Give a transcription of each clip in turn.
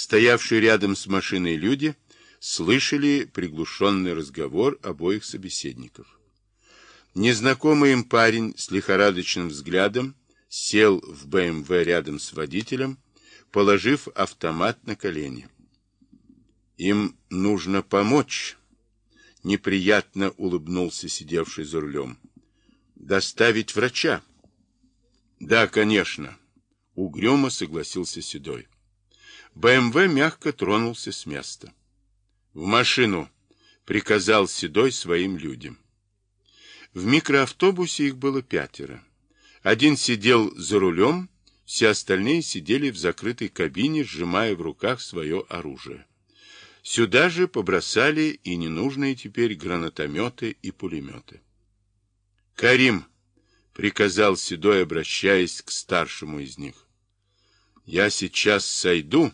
Стоявшие рядом с машиной люди слышали приглушенный разговор обоих собеседников. Незнакомый им парень с лихорадочным взглядом сел в БМВ рядом с водителем, положив автомат на колени. Им нужно помочь, неприятно улыбнулся сидевший за рулем. Доставить врача. Да, конечно, угрюмо согласился Седой. БМВ мягко тронулся с места. В машину приказал Седой своим людям. В микроавтобусе их было пятеро. Один сидел за рулем, все остальные сидели в закрытой кабине, сжимая в руках свое оружие. Сюда же побросали и ненужные теперь гранатометы и пулеметы. «Карим!» — приказал Седой, обращаясь к старшему из них. «Я сейчас сойду,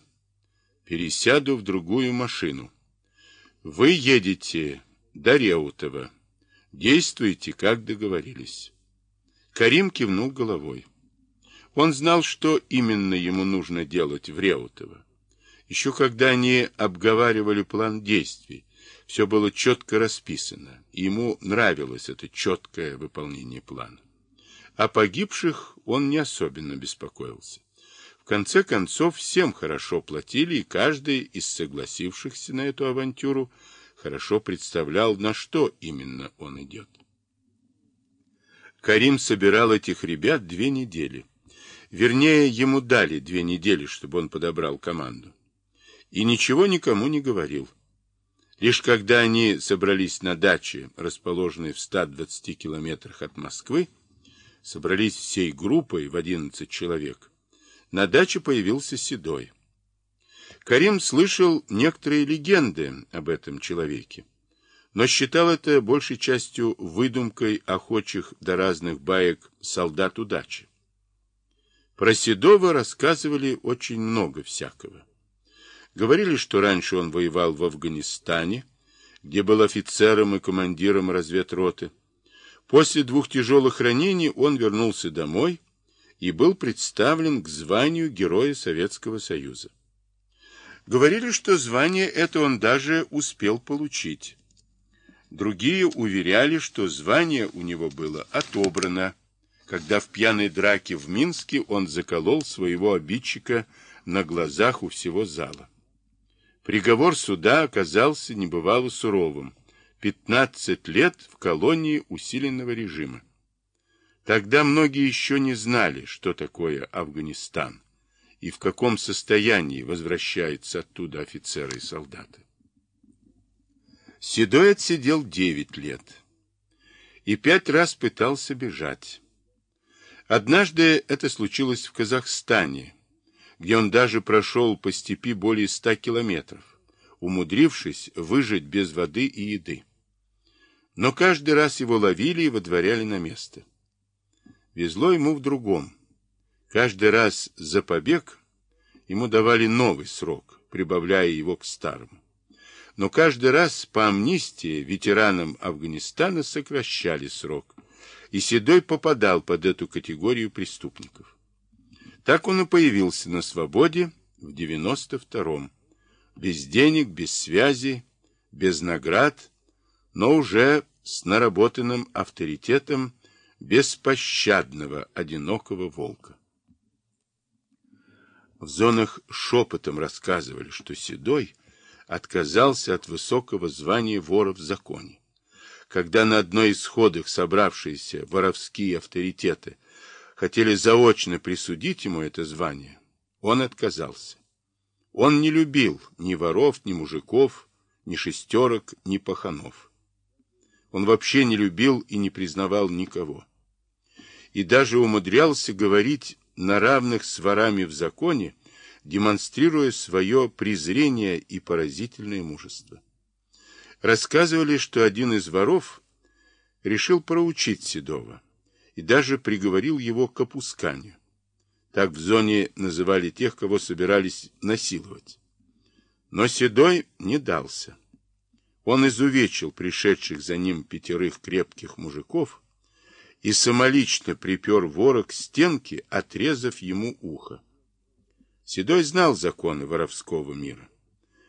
пересяду в другую машину. Вы едете до Реутова. Действуйте, как договорились». Карим кивнул головой. Он знал, что именно ему нужно делать в Реутово. Еще когда они обговаривали план действий, все было четко расписано, и ему нравилось это четкое выполнение плана. О погибших он не особенно беспокоился. Конце концов, всем хорошо платили, и каждый из согласившихся на эту авантюру хорошо представлял, на что именно он идет. Карим собирал этих ребят две недели. Вернее, ему дали две недели, чтобы он подобрал команду. И ничего никому не говорил. Лишь когда они собрались на даче, расположенной в 120 километрах от Москвы, собрались всей группой в 11 человек, на даче появился Седой. Карим слышал некоторые легенды об этом человеке но считал это большей частью выдумкой охочих до разных баек солдат удачи. Про Седова рассказывали очень много всякого. Говорили, что раньше он воевал в Афганистане, где был офицером и командиром разведроты. После двух тяжелых ранений он вернулся домой и был представлен к званию Героя Советского Союза. Говорили, что звание это он даже успел получить. Другие уверяли, что звание у него было отобрано, когда в пьяной драке в Минске он заколол своего обидчика на глазах у всего зала. Приговор суда оказался небывало суровым. 15 лет в колонии усиленного режима. Тогда многие еще не знали, что такое Афганистан и в каком состоянии возвращаются оттуда офицеры и солдаты. Седой отсидел девять лет и пять раз пытался бежать. Однажды это случилось в Казахстане, где он даже прошел по степи более ста километров, умудрившись выжить без воды и еды. Но каждый раз его ловили и водворяли на место. Везло ему в другом. Каждый раз за побег ему давали новый срок, прибавляя его к старому но каждый раз по амнистии ветеранам Афганистана сокращали срок, и Седой попадал под эту категорию преступников. Так он и появился на свободе в 92-м, без денег, без связи, без наград, но уже с наработанным авторитетом беспощадного одинокого волка. В зонах шепотом рассказывали, что Седой — отказался от высокого звания вора в законе. Когда на одной из сходах собравшиеся воровские авторитеты хотели заочно присудить ему это звание, он отказался. Он не любил ни воров, ни мужиков, ни шестерок, ни паханов. Он вообще не любил и не признавал никого. И даже умудрялся говорить на равных с ворами в законе демонстрируя свое презрение и поразительное мужество. Рассказывали, что один из воров решил проучить Седова и даже приговорил его к опусканию. Так в зоне называли тех, кого собирались насиловать. Но Седой не дался. Он изувечил пришедших за ним пятерых крепких мужиков и самолично припер вора к стенке, отрезав ему ухо. Седой знал законы воровского мира.